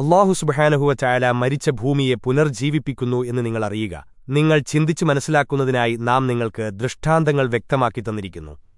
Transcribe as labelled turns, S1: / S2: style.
S1: അള്ളാഹു സുബഹാനഹുവ ചായാല മരിച്ച ഭൂമിയെ പുനർജീവിപ്പിക്കുന്നു എന്ന് നിങ്ങൾ അറിയുക. നിങ്ങൾ ചിന്തിച്ചു മനസ്സിലാക്കുന്നതിനായി നാം നിങ്ങൾക്ക് ദൃഷ്ടാന്തങ്ങൾ വ്യക്തമാക്കി തന്നിരിക്കുന്നു.